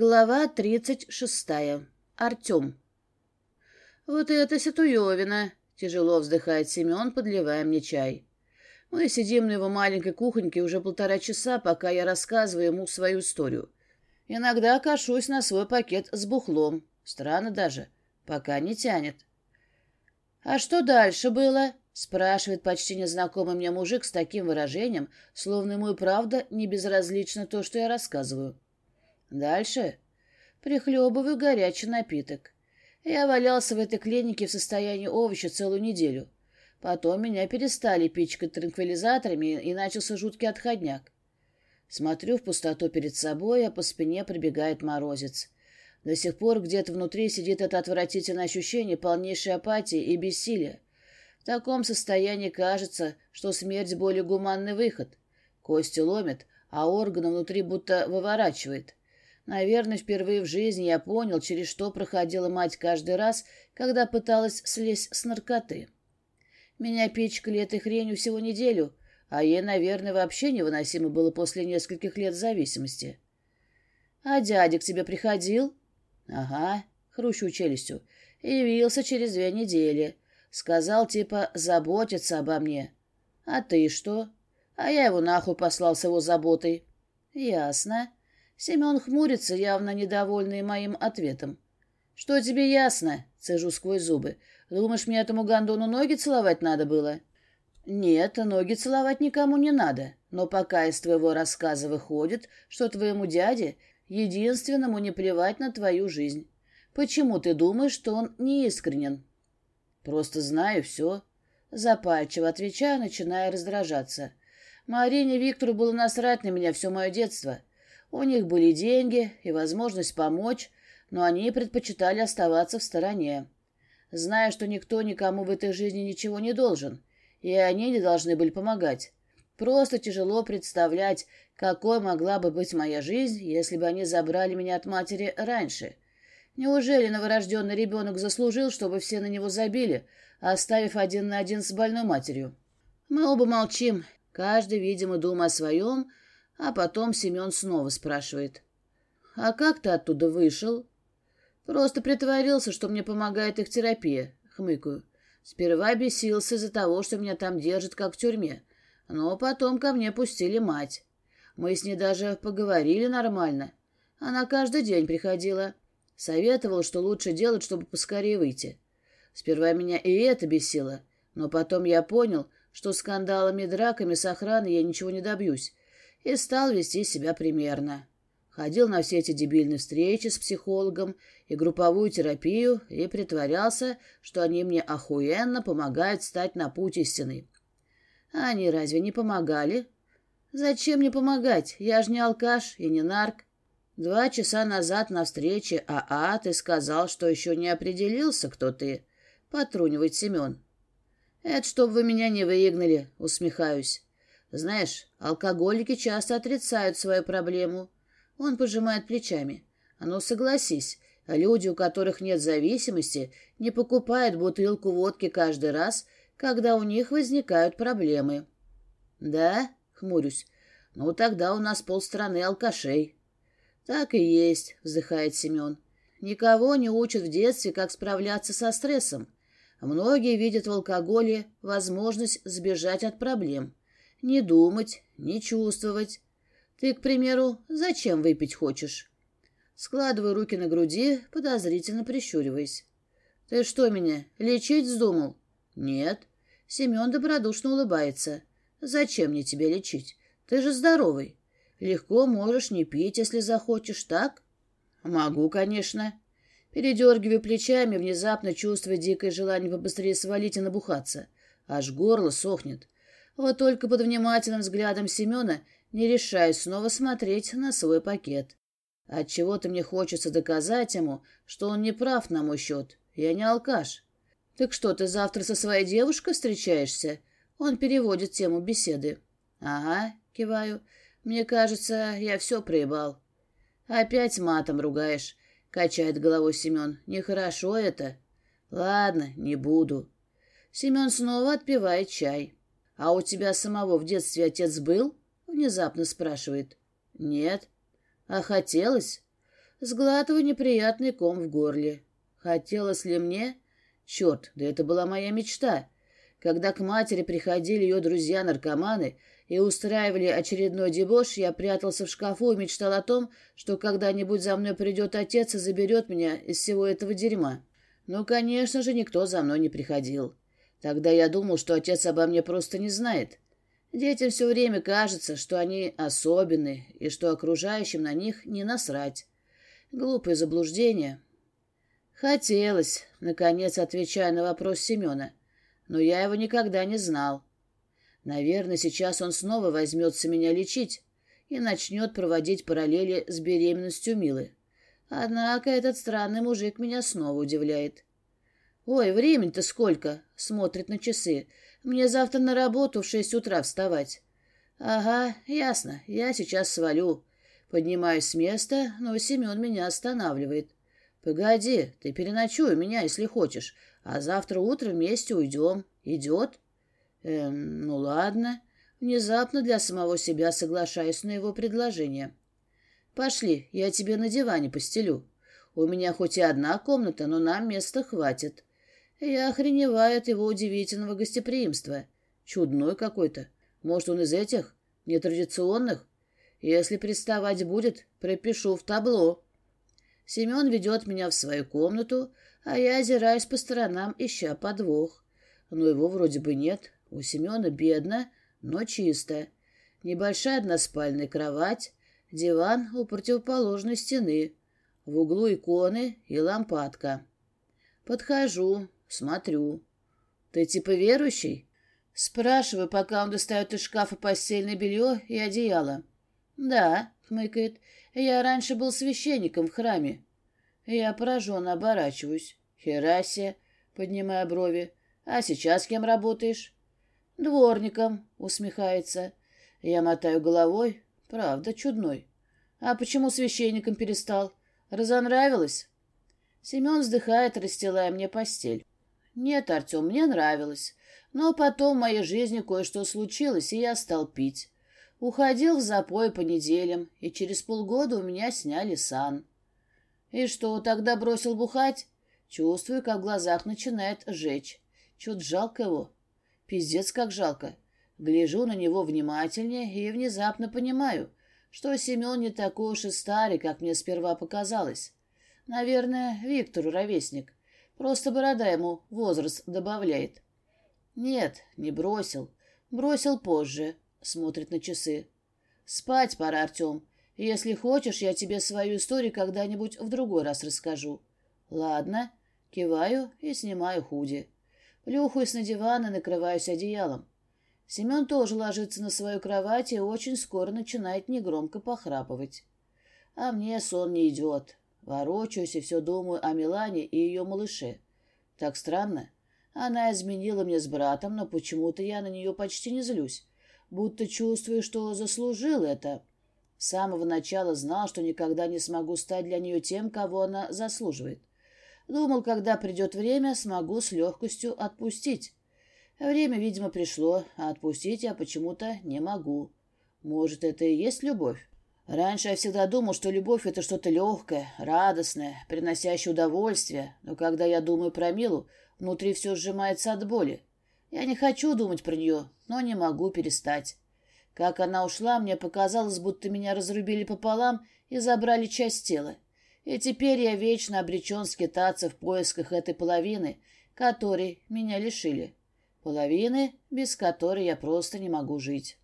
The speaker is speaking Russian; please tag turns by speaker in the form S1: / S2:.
S1: Глава тридцать шестая. Артем. «Вот это ситуевина!» — тяжело вздыхает Семен, подливая мне чай. Мы сидим на его маленькой кухоньке уже полтора часа, пока я рассказываю ему свою историю. Иногда кашусь на свой пакет с бухлом. Странно даже. Пока не тянет. «А что дальше было?» — спрашивает почти незнакомый мне мужик с таким выражением, словно ему и правда не безразлично то, что я рассказываю. Дальше прихлебываю горячий напиток. Я валялся в этой клинике в состоянии овоща целую неделю. Потом меня перестали пичкать транквилизаторами, и начался жуткий отходняк. Смотрю в пустоту перед собой, а по спине пробегает морозец. До сих пор где-то внутри сидит это отвратительное ощущение полнейшей апатии и бессилия. В таком состоянии кажется, что смерть более гуманный выход. Кости ломит, а органы внутри будто выворачивает. Наверное, впервые в жизни я понял, через что проходила мать каждый раз, когда пыталась слезть с наркоты. Меня пичкали этой хренью всего неделю, а ей, наверное, вообще невыносимо было после нескольких лет зависимости. — А дядя к тебе приходил? — Ага, хрущу челюстью. Явился через две недели. Сказал, типа, заботиться обо мне. — А ты что? А я его нахуй послал с его заботой. — Ясно. Семен хмурится, явно недовольный моим ответом. «Что тебе ясно?» — цежу сквозь зубы. «Думаешь, мне этому гондону ноги целовать надо было?» «Нет, ноги целовать никому не надо. Но пока из твоего рассказа выходит, что твоему дяде единственному не плевать на твою жизнь. Почему ты думаешь, что он неискренен?» «Просто знаю все». Запальчиво отвечаю, начиная раздражаться. Марине Виктору было насрать на меня все мое детство. У них были деньги и возможность помочь, но они предпочитали оставаться в стороне. Зная, что никто никому в этой жизни ничего не должен, и они не должны были помогать. Просто тяжело представлять, какой могла бы быть моя жизнь, если бы они забрали меня от матери раньше. Неужели новорожденный ребенок заслужил, чтобы все на него забили, оставив один на один с больной матерью? Мы оба молчим, каждый, видимо, думая о своем, а потом Семен снова спрашивает. «А как ты оттуда вышел?» «Просто притворился, что мне помогает их терапия», — хмыкаю. Сперва бесился из-за того, что меня там держат, как в тюрьме. Но потом ко мне пустили мать. Мы с ней даже поговорили нормально. Она каждый день приходила. Советовала, что лучше делать, чтобы поскорее выйти. Сперва меня и это бесило, но потом я понял, что скандалами и драками с охраной я ничего не добьюсь, и стал вести себя примерно. Ходил на все эти дебильные встречи с психологом и групповую терапию и притворялся, что они мне охуенно помогают стать на путь истины. А они разве не помогали? Зачем мне помогать? Я же не алкаш и не нарк. Два часа назад на встрече АА ты сказал, что еще не определился, кто ты. Потрунивает Семен. Это чтоб вы меня не выгнали, усмехаюсь. Знаешь, алкоголики часто отрицают свою проблему. Он пожимает плечами. А ну, согласись, люди, у которых нет зависимости, не покупают бутылку водки каждый раз, когда у них возникают проблемы. Да, хмурюсь. Ну, тогда у нас полстраны алкашей. Так и есть, вздыхает Семен. Никого не учат в детстве, как справляться со стрессом. Многие видят в алкоголе возможность сбежать от проблем. Не думать, не чувствовать. Ты, к примеру, зачем выпить хочешь? Складываю руки на груди, подозрительно прищуриваясь. Ты что меня, лечить вздумал? Нет. Семен добродушно улыбается. Зачем мне тебя лечить? Ты же здоровый. Легко можешь не пить, если захочешь, так? Могу, конечно. Передергиваю плечами, внезапно чувствуя дикое желание побыстрее свалить и набухаться. Аж горло сохнет. Вот только под внимательным взглядом Семена не решаюсь снова смотреть на свой пакет. Отчего-то мне хочется доказать ему, что он не прав на мой счет. Я не алкаш. «Так что, ты завтра со своей девушкой встречаешься?» Он переводит тему беседы. «Ага», — киваю. «Мне кажется, я все проебал». «Опять матом ругаешь», — качает головой Семен. «Нехорошо это». «Ладно, не буду». Семен снова отпивает чай. «А у тебя самого в детстве отец был?» — внезапно спрашивает. «Нет». «А хотелось?» Сглатываю неприятный ком в горле. Хотелось ли мне? Черт, да это была моя мечта. Когда к матери приходили ее друзья-наркоманы и устраивали очередной дебош, я прятался в шкафу и мечтал о том, что когда-нибудь за мной придет отец и заберет меня из всего этого дерьма. Но, конечно же, никто за мной не приходил. Тогда я думал, что отец обо мне просто не знает. Детям все время кажется, что они особенные и что окружающим на них не насрать. Глупое заблуждение. Хотелось, наконец, отвечая на вопрос Семена, но я его никогда не знал. Наверное, сейчас он снова возьмется меня лечить и начнет проводить параллели с беременностью Милы. Однако этот странный мужик меня снова удивляет. «Ой, времени-то сколько?» — смотрит на часы. «Мне завтра на работу в шесть утра вставать». «Ага, ясно, я сейчас свалю». Поднимаюсь с места, но Семен меня останавливает. «Погоди, ты переночуй у меня, если хочешь, а завтра утром вместе уйдем. Идет?» «Эм, ну ладно». Внезапно для самого себя соглашаюсь на его предложение. «Пошли, я тебе на диване постелю. У меня хоть и одна комната, но нам места хватит». Я охреневаю от его удивительного гостеприимства. Чудной какой-то. Может, он из этих? Нетрадиционных? Если приставать будет, пропишу в табло. Семен ведет меня в свою комнату, а я озираюсь по сторонам, ища подвох. Но его вроде бы нет. У Семена бедно, но чисто. Небольшая односпальная кровать, диван у противоположной стены, в углу иконы и лампадка. Подхожу, смотрю. Ты типа верующий? Спрашиваю, пока он достает из шкафа постельное белье и одеяло. Да, хмыкает, я раньше был священником в храме. Я пораженно оборачиваюсь. Херасия, поднимая брови. А сейчас кем работаешь? Дворником, усмехается. Я мотаю головой. Правда, чудной. А почему священником перестал? Разонравилось? Семен вздыхает, расстилая мне постель. Нет, Артем, мне нравилось. Но потом в моей жизни кое-что случилось, и я стал пить. Уходил в запой по неделям, и через полгода у меня сняли сан. И что, тогда бросил бухать? Чувствую, как в глазах начинает жечь. Чуть жалко его. Пиздец, как жалко. Гляжу на него внимательнее и внезапно понимаю, что Семен не такой уж и старый, как мне сперва показалось. Наверное, Виктору ровесник. Просто борода ему возраст добавляет. Нет, не бросил. Бросил позже. Смотрит на часы. Спать пора, Артем. Если хочешь, я тебе свою историю когда-нибудь в другой раз расскажу. Ладно. Киваю и снимаю худи. Плюхаюсь на диван и накрываюсь одеялом. Семен тоже ложится на свою кровать и очень скоро начинает негромко похрапывать. А мне сон не идет. Ворочаюсь и все думаю о Милане и ее малыше. Так странно. Она изменила мне с братом, но почему-то я на нее почти не злюсь. Будто чувствую, что заслужил это. С самого начала знал, что никогда не смогу стать для нее тем, кого она заслуживает. Думал, когда придет время, смогу с легкостью отпустить. Время, видимо, пришло, а отпустить я почему-то не могу. Может, это и есть любовь? Раньше я всегда думал, что любовь — это что-то легкое, радостное, приносящее удовольствие, но когда я думаю про Милу, внутри все сжимается от боли. Я не хочу думать про нее, но не могу перестать. Как она ушла, мне показалось, будто меня разрубили пополам и забрали часть тела. И теперь я вечно обречен скитаться в поисках этой половины, которой меня лишили. Половины, без которой я просто не могу жить.